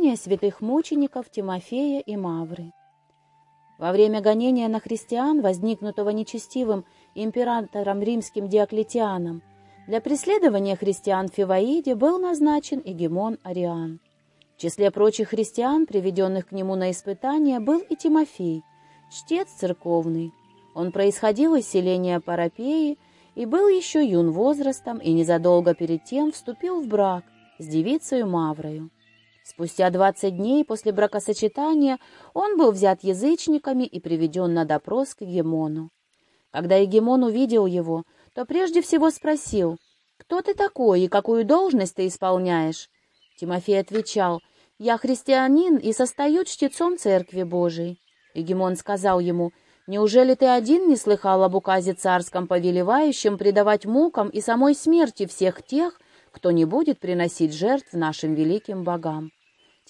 Страдания святых мучеников Тимофея и Мавры. Во время гонения на христиан, возникнутого нечестивым императором римским Диоклетианом, для преследования христиан в Фиваиде был назначен Егемон Ариан. В числе прочих христиан, приведенных к нему на испытание, был и Тимофей, чтец церковный. Он происходил из селения Парапеи и был еще юн возрастом, и незадолго перед тем вступил в брак с девицей Маврою. Спустя двадцать дней после бракосочетания он был взят язычниками и приведен на допрос к Егемону. Когда Егемон увидел его, то прежде всего спросил, «Кто ты такой и какую должность ты исполняешь?» Тимофей отвечал, «Я христианин и состою чтецом Церкви Божией». Егемон сказал ему, «Неужели ты один не слыхал об указе царском повелевающем предавать мукам и самой смерти всех тех, кто не будет приносить жертв нашим великим богам?»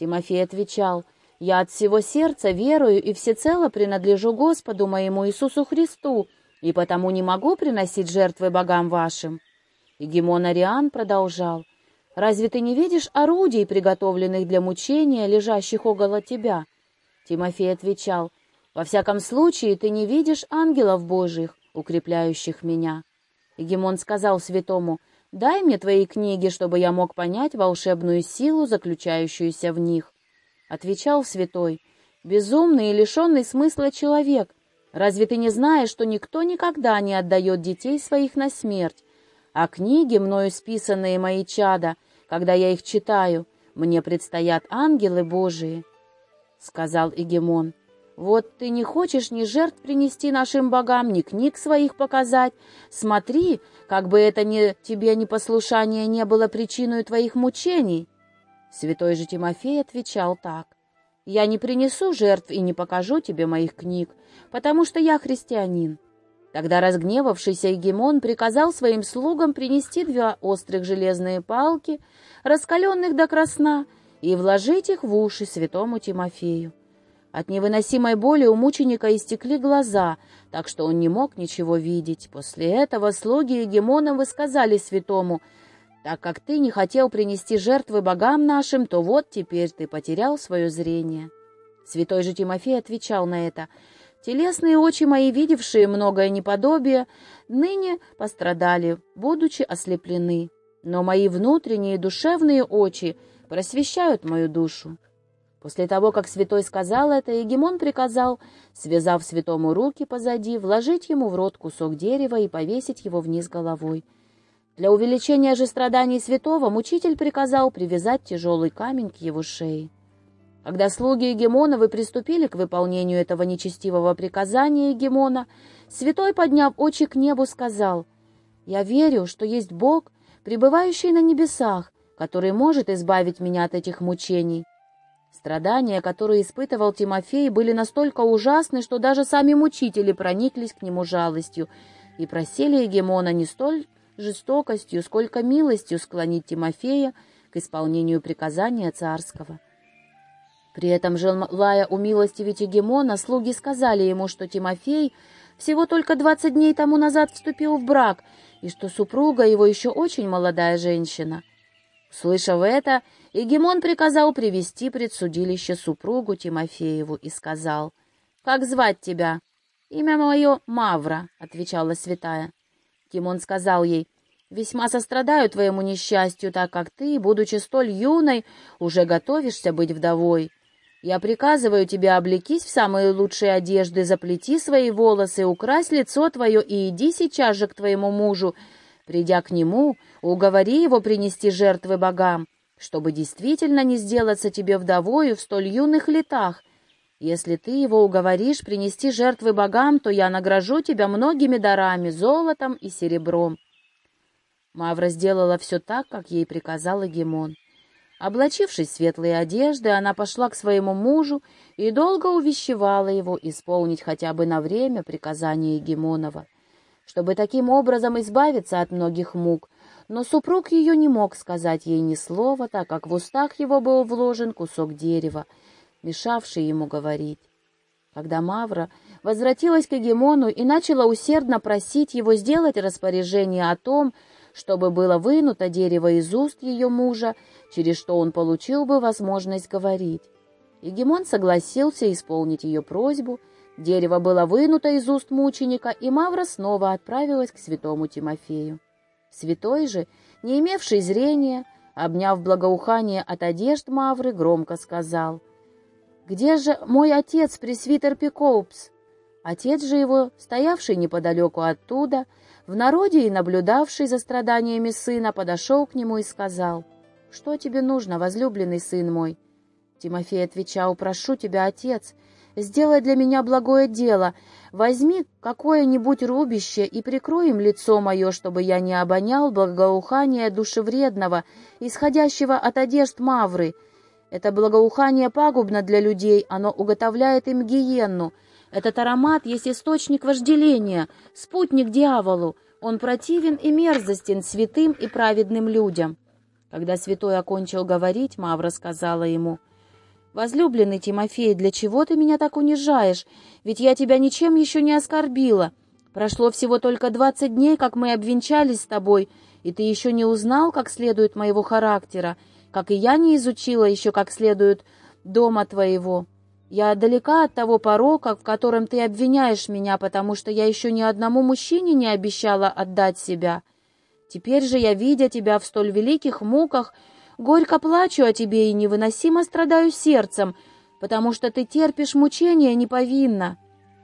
Тимофей отвечал, «Я от всего сердца верую и всецело принадлежу Господу моему Иисусу Христу, и потому не могу приносить жертвы богам вашим». И Гимон Ариан продолжал, «Разве ты не видишь орудий, приготовленных для мучения, лежащих около тебя?» Тимофей отвечал, «Во всяком случае ты не видишь ангелов Божьих, укрепляющих меня». И Гимон сказал святому, Дай мне твои книги, чтобы я мог понять волшебную силу, заключающуюся в них. Отвечал святой, безумный и лишенный смысла человек, разве ты не знаешь, что никто никогда не отдает детей своих на смерть, а книги, мною списанные мои чада, когда я их читаю, мне предстоят ангелы Божии, — сказал Игемон. Вот ты не хочешь ни жертв принести нашим богам, ни книг своих показать. Смотри, как бы это ни, тебе непослушание не было причиной твоих мучений. Святой же Тимофей отвечал так. Я не принесу жертв и не покажу тебе моих книг, потому что я христианин. Тогда разгневавшийся Егемон приказал своим слугам принести две острых железные палки, раскаленных до красна, и вложить их в уши святому Тимофею. От невыносимой боли у мученика истекли глаза, так что он не мог ничего видеть. После этого слуги Егемона сказали святому, «Так как ты не хотел принести жертвы богам нашим, то вот теперь ты потерял свое зрение». Святой же Тимофей отвечал на это, «Телесные очи мои, видевшие многое неподобие, ныне пострадали, будучи ослеплены, но мои внутренние душевные очи просвещают мою душу». После того, как святой сказал это, Егемон приказал, связав святому руки позади, вложить ему в рот кусок дерева и повесить его вниз головой. Для увеличения же страданий святого мучитель приказал привязать тяжелый камень к его шее. Когда слуги Егемоновы приступили к выполнению этого нечестивого приказания Егемона, святой, подняв очи к небу, сказал, «Я верю, что есть Бог, пребывающий на небесах, который может избавить меня от этих мучений. Страдания, которые испытывал Тимофей, были настолько ужасны, что даже сами мучители прониклись к нему жалостью и просили Егемона не столь жестокостью, сколько милостью склонить Тимофея к исполнению приказания царского. При этом, желая умилостивить Егемона, слуги сказали ему, что Тимофей всего только двадцать дней тому назад вступил в брак, и что супруга его еще очень молодая женщина. Услышав это, Егемон приказал привести пред судилище супругу Тимофееву и сказал, «Как звать тебя?» «Имя мое Мавра», — отвечала святая. Тимон сказал ей, «Весьма сострадаю твоему несчастью, так как ты, будучи столь юной, уже готовишься быть вдовой. Я приказываю тебе облекись в самые лучшие одежды, заплети свои волосы, укрась лицо твое и иди сейчас же к твоему мужу. Придя к нему, уговори его принести жертвы богам, чтобы действительно не сделаться тебе вдовою в столь юных летах. Если ты его уговоришь принести жертвы богам, то я награжу тебя многими дарами, золотом и серебром». Мавра сделала все так, как ей приказал Эгемон. Облачившись в светлые одежды, она пошла к своему мужу и долго увещевала его исполнить хотя бы на время приказание Егемонова, чтобы таким образом избавиться от многих мук, но супруг ее не мог сказать ей ни слова, так как в устах его был вложен кусок дерева, мешавший ему говорить. Когда Мавра возвратилась к Егемону и начала усердно просить его сделать распоряжение о том, чтобы было вынуто дерево из уст ее мужа, через что он получил бы возможность говорить. Егемон согласился исполнить ее просьбу, дерево было вынуто из уст мученика, и Мавра снова отправилась к святому Тимофею. Святой же, не имевший зрения, обняв благоухание от одежд Мавры, громко сказал, «Где же мой отец, пресвитер Пикоупс?» Отец же его, стоявший неподалеку оттуда, в народе и наблюдавший за страданиями сына, подошел к нему и сказал, «Что тебе нужно, возлюбленный сын мой?» Тимофей отвечал, «Прошу тебя, отец, сделай для меня благое дело, возьми какое-нибудь рубище и прикрой им лицо мое, чтобы я не обонял благоухание душевредного, исходящего от одежд Мавры. Это благоухание пагубно для людей, оно уготовляет им гиенну, этот аромат есть источник вожделения, спутник дьяволу. Он противен и мерзостен святым и праведным людям. Когда святой окончил говорить, Мавра сказала ему, «Возлюбленный Тимофей, для чего ты меня так унижаешь? Ведь я тебя ничем еще не оскорбила. Прошло всего только двадцать дней, как мы обвенчались с тобой, и ты еще не узнал, как следует моего характера, как и я не изучила еще как следует дома твоего». Я далека от того порока, в котором ты обвиняешь меня, потому что я еще ни одному мужчине не обещала отдать себя. Теперь же я, видя тебя в столь великих муках, горько плачу о тебе и невыносимо страдаю сердцем, потому что ты терпишь мучения неповинно.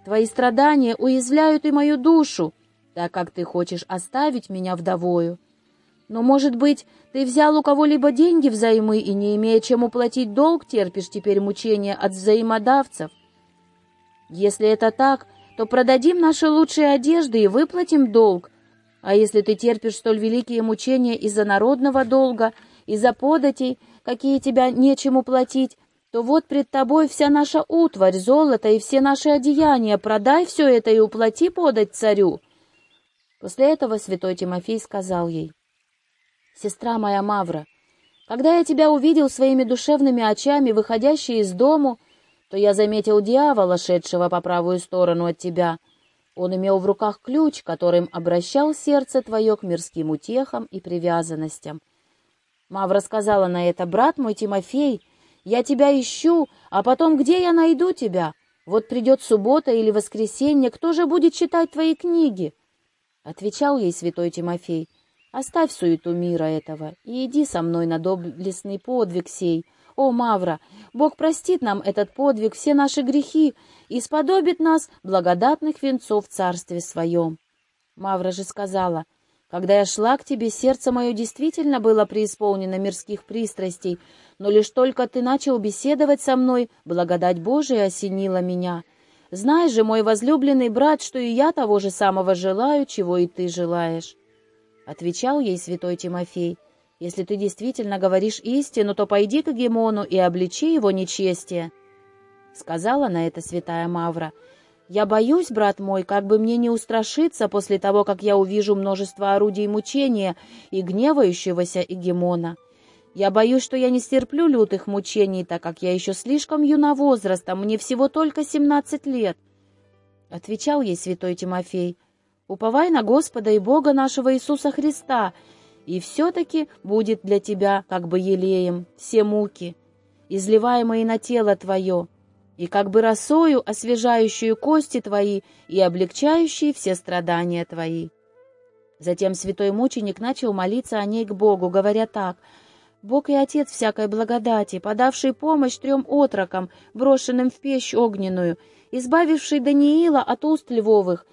Твои страдания уязвляют и мою душу, так как ты хочешь оставить меня вдовою. Но, может быть, ты взял у кого-либо деньги взаймы и, не имея чем уплатить долг, терпишь теперь мучения от взаимодавцев? Если это так, то продадим наши лучшие одежды и выплатим долг. А если ты терпишь столь великие мучения из-за народного долга, из-за податей, какие тебя нечем уплатить, то вот пред тобой вся наша утварь, золото и все наши одеяния. Продай все это и уплати подать царю». После этого святой Тимофей сказал ей, сестра моя Мавра, когда я тебя увидел своими душевными очами, выходящей из дому, то я заметил дьявола, шедшего по правую сторону от тебя. Он имел в руках ключ, которым обращал сердце твое к мирским утехам и привязанностям. Мавра сказала на это, «Брат мой Тимофей, я тебя ищу, а потом где я найду тебя? Вот придет суббота или воскресенье, кто же будет читать твои книги?» Отвечал ей святой Тимофей, Оставь суету мира этого и иди со мной на доблестный подвиг сей. О, Мавра, Бог простит нам этот подвиг, все наши грехи, и сподобит нас благодатных венцов в царстве своем. Мавра же сказала, когда я шла к тебе, сердце мое действительно было преисполнено мирских пристрастей, но лишь только ты начал беседовать со мной, благодать Божия осенила меня. Знай же, мой возлюбленный брат, что и я того же самого желаю, чего и ты желаешь. Отвечал ей святой Тимофей, «Если ты действительно говоришь истину, то пойди к Гемону и обличи его нечестие». Сказала на это святая Мавра, «Я боюсь, брат мой, как бы мне не устрашиться после того, как я увижу множество орудий мучения и гневающегося Игемона. Я боюсь, что я не стерплю лютых мучений, так как я еще слишком юна возрастом, мне всего только семнадцать лет». Отвечал ей святой Тимофей, Уповай на Господа и Бога нашего Иисуса Христа, и все-таки будет для тебя, как бы елеем, все муки, изливаемые на тело твое, и как бы росою, освежающую кости твои и облегчающие все страдания твои. Затем святой мученик начал молиться о ней к Богу, говоря так, «Бог и Отец всякой благодати, подавший помощь трем отрокам, брошенным в печь огненную, избавивший Даниила от уст львовых,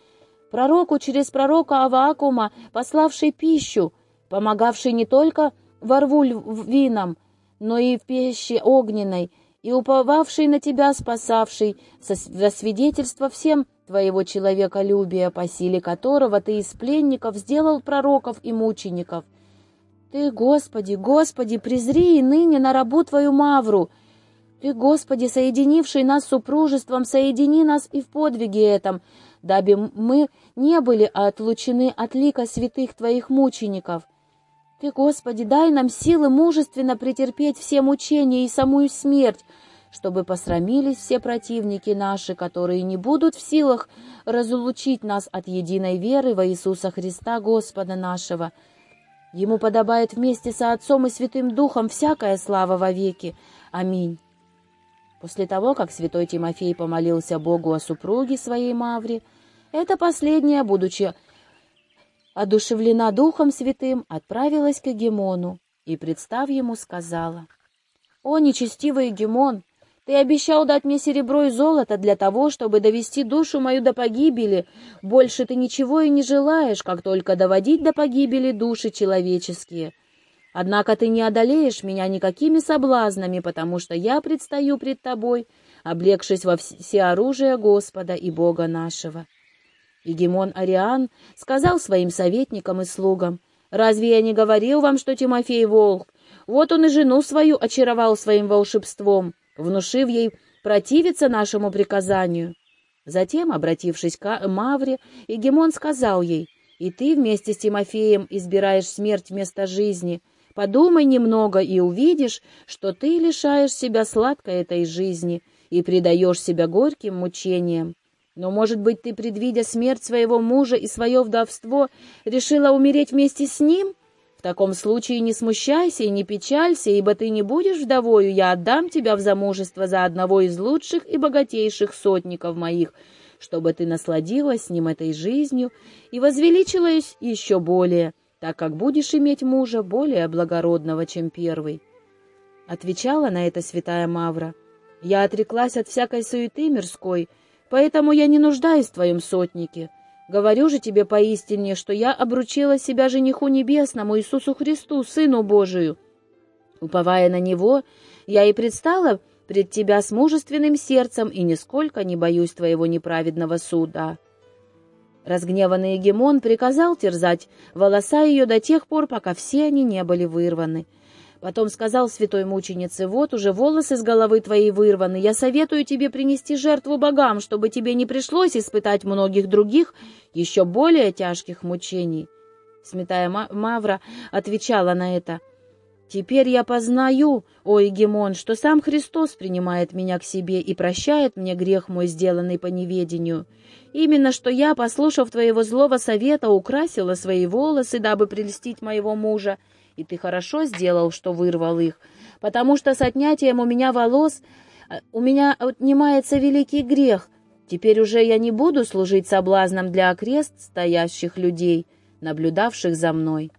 пророку через пророка Аваакума, пославший пищу, помогавший не только ворву вином, но и в пище огненной, и уповавший на тебя, спасавший, за свидетельство всем твоего человеколюбия, по силе которого ты из пленников сделал пророков и мучеников. Ты, Господи, Господи, презри и ныне на рабу твою Мавру. Ты, Господи, соединивший нас супружеством, соедини нас и в подвиге этом, дабы мы не были отлучены от лика святых Твоих мучеников. Ты, Господи, дай нам силы мужественно претерпеть все мучения и самую смерть, чтобы посрамились все противники наши, которые не будут в силах разлучить нас от единой веры во Иисуса Христа, Господа нашего. Ему подобает вместе со Отцом и Святым Духом всякая слава вовеки. Аминь. После того, как святой Тимофей помолился Богу о супруге своей Мавре, эта последняя, будучи одушевлена Духом Святым, отправилась к Егемону и, представ ему, сказала, «О, нечестивый Егемон, ты обещал дать мне серебро и золото для того, чтобы довести душу мою до погибели. Больше ты ничего и не желаешь, как только доводить до погибели души человеческие. Однако ты не одолеешь меня никакими соблазнами, потому что я предстаю пред тобой, облегшись во всеоружие Господа и Бога нашего». Егемон Ариан сказал своим советникам и слугам, «Разве я не говорил вам, что Тимофей волк? Вот он и жену свою очаровал своим волшебством» внушив ей противиться нашему приказанию. Затем, обратившись к Мавре, Егемон сказал ей, «И ты вместе с Тимофеем избираешь смерть вместо жизни. Подумай немного и увидишь, что ты лишаешь себя сладкой этой жизни и предаешь себя горьким мучениям. Но, может быть, ты, предвидя смерть своего мужа и свое вдовство, решила умереть вместе с ним?» В таком случае не смущайся и не печалься, ибо ты не будешь вдовою, я отдам тебя в замужество за одного из лучших и богатейших сотников моих, чтобы ты насладилась с ним этой жизнью и возвеличилась еще более, так как будешь иметь мужа более благородного, чем первый». Отвечала на это святая Мавра. «Я отреклась от всякой суеты мирской, поэтому я не нуждаюсь в твоем сотнике». Говорю же тебе поистине, что я обручила себя жениху небесному Иисусу Христу, Сыну Божию. Уповая на Него, я и предстала пред тебя с мужественным сердцем и нисколько не боюсь твоего неправедного суда». Разгневанный Егемон приказал терзать волоса ее до тех пор, пока все они не были вырваны. Потом сказал святой мученице, «Вот уже волосы с головы твоей вырваны. Я советую тебе принести жертву богам, чтобы тебе не пришлось испытать многих других, еще более тяжких мучений». Сметая Мавра отвечала на это, «Теперь я познаю, о Егемон, что сам Христос принимает меня к себе и прощает мне грех мой, сделанный по неведению. Именно что я, послушав твоего злого совета, украсила свои волосы, дабы прельстить моего мужа, и ты хорошо сделал, что вырвал их, потому что с отнятием у меня волос э, у меня отнимается великий грех. Теперь уже я не буду служить соблазном для окрест стоящих людей, наблюдавших за мной».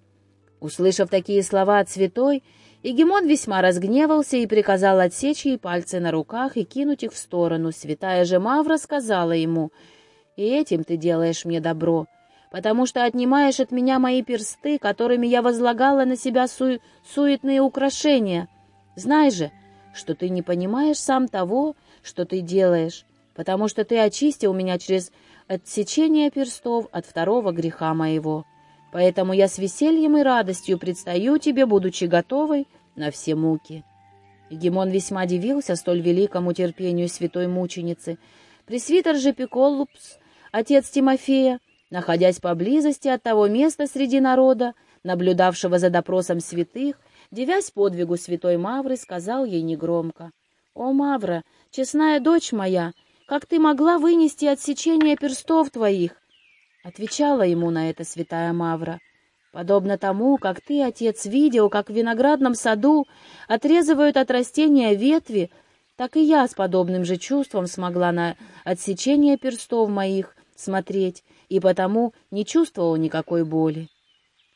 Услышав такие слова от святой, Егемон весьма разгневался и приказал отсечь ей пальцы на руках и кинуть их в сторону. Святая же Мавра сказала ему, «И этим ты делаешь мне добро потому что отнимаешь от меня мои персты, которыми я возлагала на себя су суетные украшения. Знай же, что ты не понимаешь сам того, что ты делаешь, потому что ты очистил меня через отсечение перстов от второго греха моего. Поэтому я с весельем и радостью предстаю тебе, будучи готовой на все муки». Гемон весьма дивился столь великому терпению святой мученицы. Пресвитер же Пиколупс, отец Тимофея, находясь поблизости от того места среди народа, наблюдавшего за допросом святых, девясь подвигу святой Мавры, сказал ей негромко, «О, Мавра, честная дочь моя, как ты могла вынести отсечение перстов твоих?» Отвечала ему на это святая Мавра, «Подобно тому, как ты, отец, видел, как в виноградном саду отрезывают от растения ветви, так и я с подобным же чувством смогла на отсечение перстов моих смотреть, и потому не чувствовал никакой боли.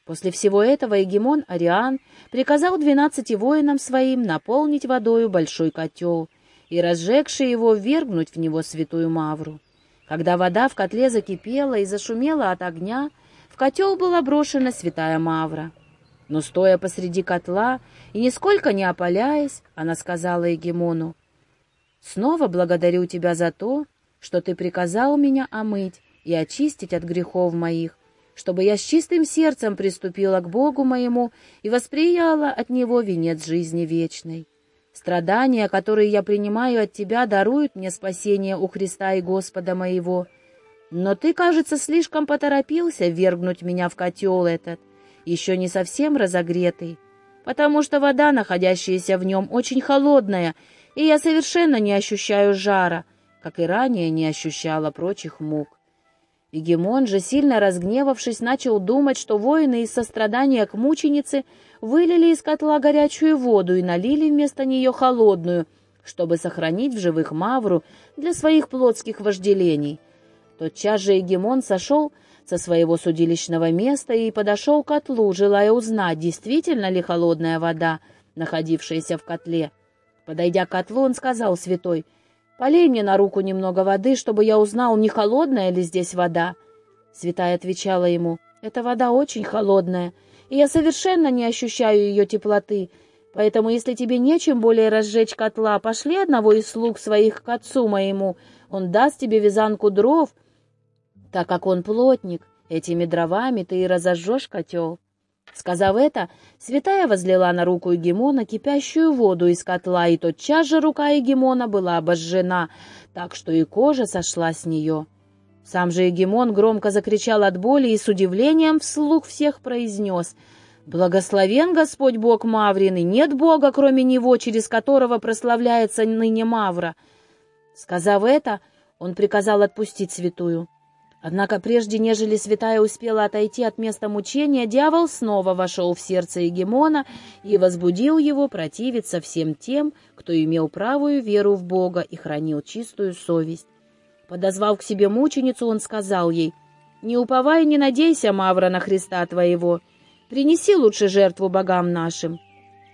После всего этого Егемон Ариан приказал двенадцати воинам своим наполнить водою большой котел и, разжегши его, ввергнуть в него святую Мавру. Когда вода в котле закипела и зашумела от огня, в котел была брошена святая Мавра. Но, стоя посреди котла и нисколько не опаляясь, она сказала Егемону, «Снова благодарю тебя за то, что ты приказал меня омыть и очистить от грехов моих, чтобы я с чистым сердцем приступила к Богу моему и восприяла от Него венец жизни вечной. Страдания, которые я принимаю от Тебя, даруют мне спасение у Христа и Господа моего. Но Ты, кажется, слишком поторопился вергнуть меня в котел этот, еще не совсем разогретый, потому что вода, находящаяся в нем, очень холодная, и я совершенно не ощущаю жара, как и ранее не ощущала прочих мук. Егемон же, сильно разгневавшись, начал думать, что воины из сострадания к мученице вылили из котла горячую воду и налили вместо нее холодную, чтобы сохранить в живых Мавру для своих плотских вожделений. Тотчас же Егемон сошел со своего судилищного места и подошел к котлу, желая узнать, действительно ли холодная вода, находившаяся в котле. Подойдя к котлу, он сказал святой — Полей мне на руку немного воды, чтобы я узнал, не холодная ли здесь вода. Святая отвечала ему, эта вода очень холодная, и я совершенно не ощущаю ее теплоты, поэтому если тебе нечем более разжечь котла, пошли одного из слуг своих к отцу моему, он даст тебе вязанку дров, так как он плотник, этими дровами ты и разожжешь котел. Сказав это, святая возлила на руку Егемона кипящую воду из котла, и тотчас же рука Егемона была обожжена, так что и кожа сошла с нее. Сам же Егемон громко закричал от боли и с удивлением вслух всех произнес «Благословен Господь Бог Маврин, и нет Бога, кроме Него, через которого прославляется ныне Мавра». Сказав это, он приказал отпустить святую. Однако прежде, нежели святая успела отойти от места мучения, дьявол снова вошел в сердце Егемона и возбудил его противиться всем тем, кто имел правую веру в Бога и хранил чистую совесть. Подозвав к себе мученицу, он сказал ей, «Не уповай и не надейся, Мавра, на Христа твоего. Принеси лучше жертву богам нашим».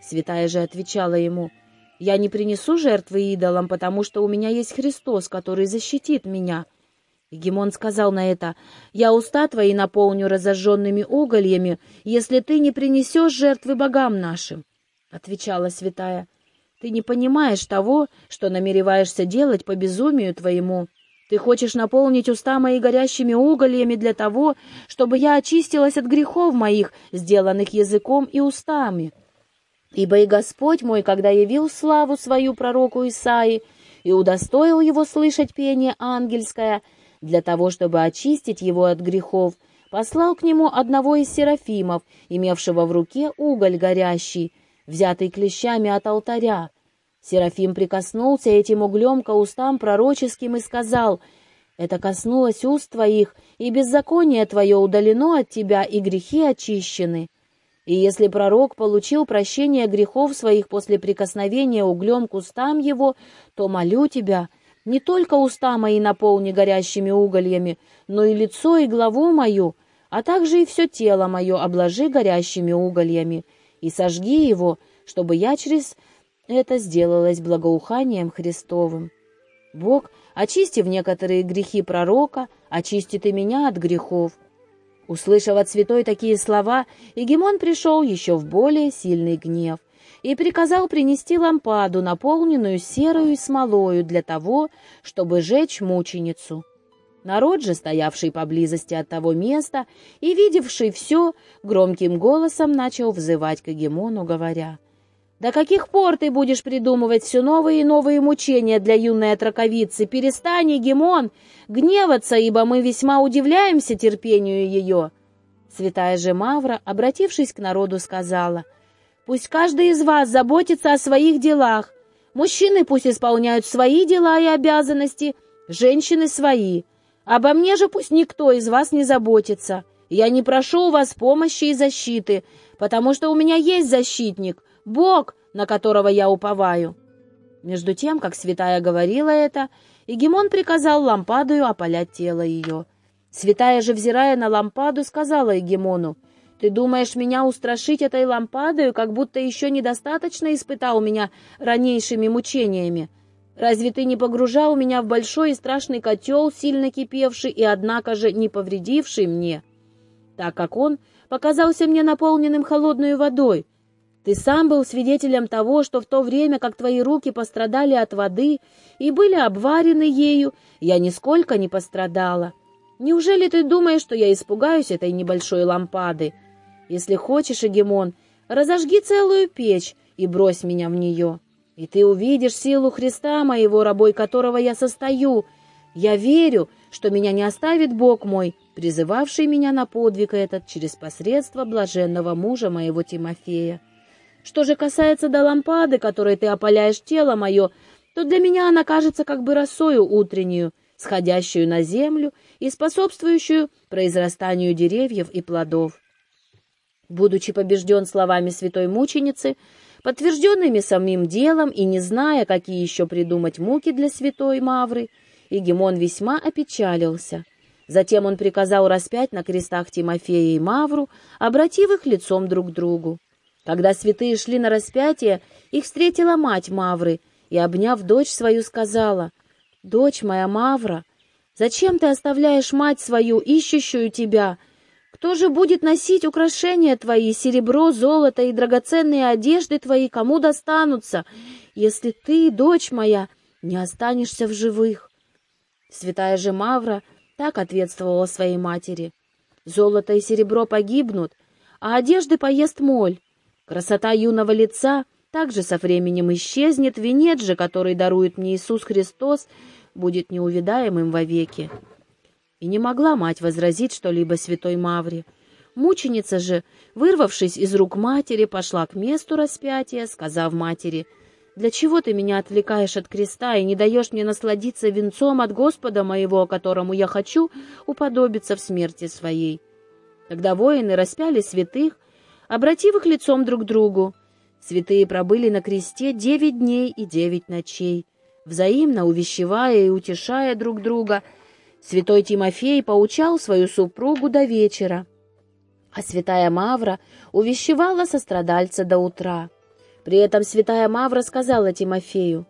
Святая же отвечала ему, «Я не принесу жертвы идолам, потому что у меня есть Христос, который защитит меня». Гемон сказал на это, «Я уста твои наполню разожженными угольями, если ты не принесешь жертвы богам нашим». Отвечала святая, «Ты не понимаешь того, что намереваешься делать по безумию твоему. Ты хочешь наполнить уста мои горящими угольями для того, чтобы я очистилась от грехов моих, сделанных языком и устами. Ибо и Господь мой, когда явил славу свою пророку Исаии и удостоил его слышать пение ангельское, — для того, чтобы очистить его от грехов, послал к нему одного из серафимов, имевшего в руке уголь горящий, взятый клещами от алтаря. Серафим прикоснулся этим углем к устам пророческим и сказал, «Это коснулось уст твоих, и беззаконие твое удалено от тебя, и грехи очищены». И если пророк получил прощение грехов своих после прикосновения углем к устам его, то молю тебя — не только уста мои наполни горящими угольями, но и лицо и главу мою, а также и все тело мое обложи горящими угольями, и сожги его, чтобы я через это сделалась благоуханием Христовым. Бог, очистив некоторые грехи пророка, очистит и меня от грехов. Услышав от святой такие слова, Егемон пришел еще в более сильный гнев — и приказал принести лампаду, наполненную серою смолою, для того, чтобы жечь мученицу. Народ же, стоявший поблизости от того места и видевший все, громким голосом начал взывать к Егемону, говоря, «До каких пор ты будешь придумывать все новые и новые мучения для юной отраковицы? Перестань, Егемон, гневаться, ибо мы весьма удивляемся терпению ее». Святая же Мавра, обратившись к народу, сказала, Пусть каждый из вас заботится о своих делах. Мужчины пусть исполняют свои дела и обязанности, женщины свои. Обо мне же пусть никто из вас не заботится. Я не прошу у вас помощи и защиты, потому что у меня есть защитник, Бог, на которого я уповаю». Между тем, как святая говорила это, Игемон приказал лампадою опалять тело ее. Святая же, взирая на лампаду, сказала Егемону, ты думаешь меня устрашить этой лампадой, как будто еще недостаточно испытал меня ранейшими мучениями? Разве ты не погружал меня в большой и страшный котел, сильно кипевший и, однако же, не повредивший мне, так как он показался мне наполненным холодной водой? Ты сам был свидетелем того, что в то время, как твои руки пострадали от воды и были обварены ею, я нисколько не пострадала. Неужели ты думаешь, что я испугаюсь этой небольшой лампады?» Если хочешь, Эгемон, разожги целую печь и брось меня в нее. И ты увидишь силу Христа моего, рабой которого я состою. Я верю, что меня не оставит Бог мой, призывавший меня на подвиг этот через посредство блаженного мужа моего Тимофея. Что же касается до лампады, которой ты опаляешь тело мое, то для меня она кажется как бы росою утреннюю, сходящую на землю и способствующую произрастанию деревьев и плодов. Будучи побежден словами святой мученицы, подтвержденными самим делом и не зная, какие еще придумать муки для святой Мавры, Игемон весьма опечалился. Затем он приказал распять на крестах Тимофея и Мавру, обратив их лицом друг к другу. Когда святые шли на распятие, их встретила мать Мавры и, обняв дочь свою, сказала, «Дочь моя Мавра, зачем ты оставляешь мать свою, ищущую тебя?» Кто же будет носить украшения твои, серебро, золото и драгоценные одежды твои, кому достанутся, если ты, дочь моя, не останешься в живых? Святая же Мавра так ответствовала своей матери. Золото и серебро погибнут, а одежды поест моль. Красота юного лица также со временем исчезнет, венец же, который дарует мне Иисус Христос, будет неувидаемым вовеки. И не могла мать возразить что-либо святой Мавре. Мученица же, вырвавшись из рук матери, пошла к месту распятия, сказав матери, «Для чего ты меня отвлекаешь от креста и не даешь мне насладиться венцом от Господа моего, которому я хочу уподобиться в смерти своей?» Тогда воины распяли святых, обратив их лицом друг к другу. Святые пробыли на кресте девять дней и девять ночей, взаимно увещевая и утешая друг друга — Святой Тимофей поучал свою супругу до вечера, а святая Мавра увещевала сострадальца до утра. При этом святая Мавра сказала Тимофею,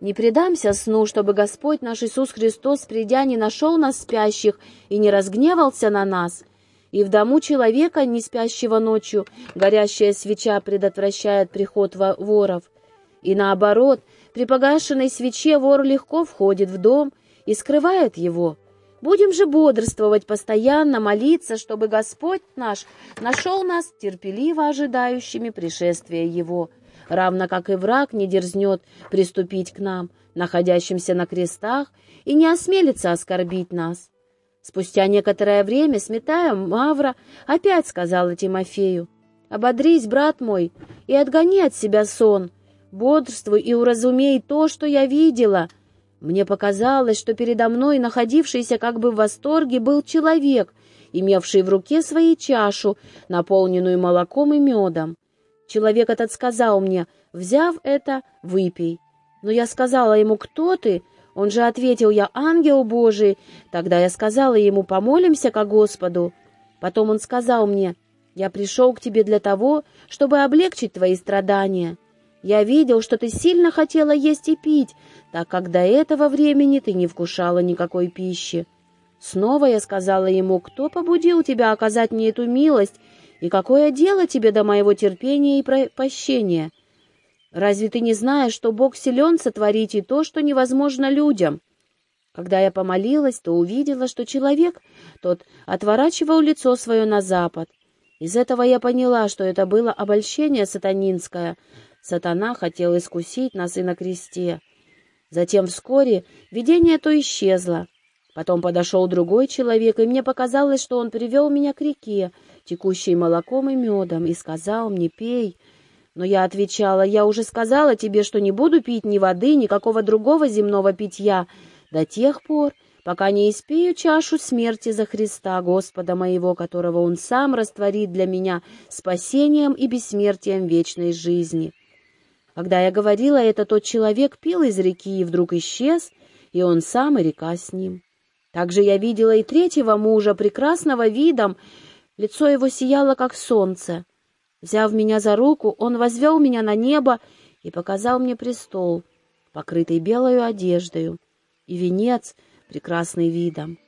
«Не предамся сну, чтобы Господь наш Иисус Христос, придя, не нашел нас спящих и не разгневался на нас. И в дому человека, не спящего ночью, горящая свеча предотвращает приход воров. И наоборот, при погашенной свече вор легко входит в дом и скрывает его». Будем же бодрствовать постоянно, молиться, чтобы Господь наш нашел нас терпеливо ожидающими пришествия Его, равно как и враг не дерзнет приступить к нам, находящимся на крестах, и не осмелится оскорбить нас. Спустя некоторое время, сметая Мавра, опять сказала Тимофею, «Ободрись, брат мой, и отгони от себя сон, бодрствуй и уразумей то, что я видела». Мне показалось, что передо мной, находившийся как бы в восторге, был человек, имевший в руке своей чашу, наполненную молоком и медом. Человек этот сказал мне, взяв это, выпей. Но я сказала ему, кто ты? Он же ответил, я ангел Божий. Тогда я сказала ему, помолимся ко Господу. Потом он сказал мне, я пришел к тебе для того, чтобы облегчить твои страдания. Я видел, что ты сильно хотела есть и пить, так как до этого времени ты не вкушала никакой пищи. Снова я сказала ему, кто побудил тебя оказать мне эту милость, и какое дело тебе до моего терпения и прощения? Разве ты не знаешь, что Бог силен сотворить и то, что невозможно людям?» Когда я помолилась, то увидела, что человек тот отворачивал лицо свое на запад. Из этого я поняла, что это было обольщение сатанинское, Сатана хотел искусить нас и на кресте. Затем вскоре видение то исчезло. Потом подошел другой человек, и мне показалось, что он привел меня к реке, текущей молоком и медом, и сказал мне «пей». Но я отвечала, я уже сказала тебе, что не буду пить ни воды, никакого другого земного питья до тех пор, пока не испею чашу смерти за Христа, Господа моего, которого Он сам растворит для меня спасением и бессмертием вечной жизни». Когда я говорила это, тот человек пил из реки и вдруг исчез, и он сам, и река с ним. Также я видела и третьего мужа, прекрасного видом, лицо его сияло, как солнце. Взяв меня за руку, он возвел меня на небо и показал мне престол, покрытый белою одеждою, и венец, прекрасный видом.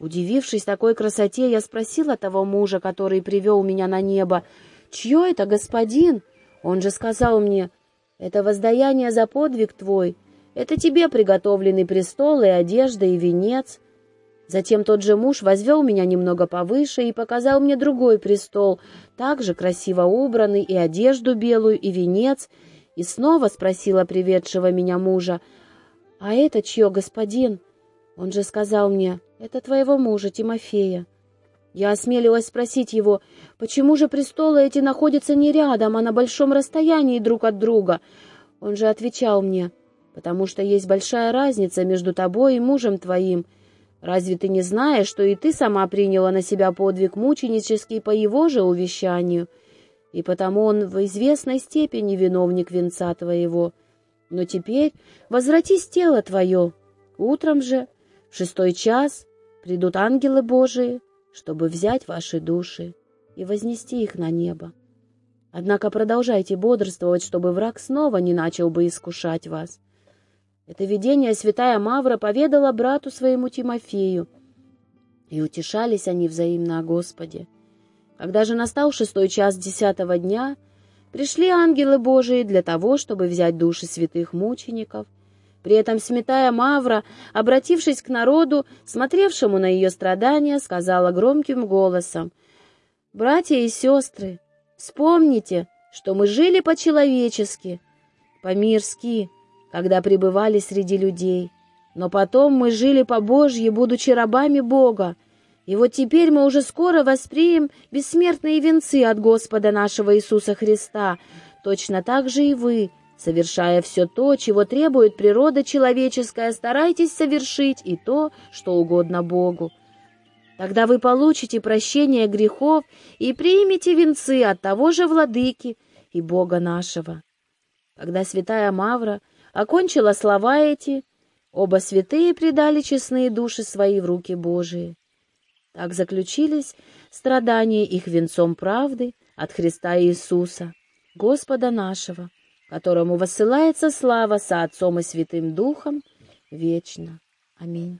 Удивившись такой красоте, я спросила того мужа, который привел меня на небо, «Чье это, господин?» Он же сказал мне, это воздаяние за подвиг твой, это тебе приготовленный престол и одежда и венец. Затем тот же муж возвел меня немного повыше и показал мне другой престол, также красиво убранный, и одежду белую, и венец, и снова спросила приведшего меня мужа, «А это чье, господин?» Он же сказал мне, «Это твоего мужа, Тимофея». Я осмелилась спросить его, почему же престолы эти находятся не рядом, а на большом расстоянии друг от друга. Он же отвечал мне, потому что есть большая разница между тобой и мужем твоим. Разве ты не знаешь, что и ты сама приняла на себя подвиг мученический по его же увещанию, и потому он в известной степени виновник венца твоего? Но теперь возвратись тело твое. Утром же, в шестой час, придут ангелы Божии, чтобы взять ваши души и вознести их на небо. Однако продолжайте бодрствовать, чтобы враг снова не начал бы искушать вас. Это видение святая Мавра поведала брату своему Тимофею, и утешались они взаимно о Господе. Когда же настал шестой час десятого дня, пришли ангелы Божии для того, чтобы взять души святых мучеников. При этом святая Мавра, обратившись к народу, смотревшему на ее страдания, сказала громким голосом, «Братья и сестры, вспомните, что мы жили по-человечески, по-мирски, когда пребывали среди людей. Но потом мы жили по-божьи, будучи рабами Бога. И вот теперь мы уже скоро восприем бессмертные венцы от Господа нашего Иисуса Христа. Точно так же и вы, совершая все то, чего требует природа человеческая, старайтесь совершить и то, что угодно Богу. Тогда вы получите прощение грехов и примете венцы от того же Владыки и Бога нашего. Когда святая Мавра окончила слова эти, оба святые предали честные души свои в руки Божии. Так заключились страдания их венцом правды от Христа Иисуса, Господа нашего, которому воссылается слава со Отцом и Святым Духом вечно. Аминь.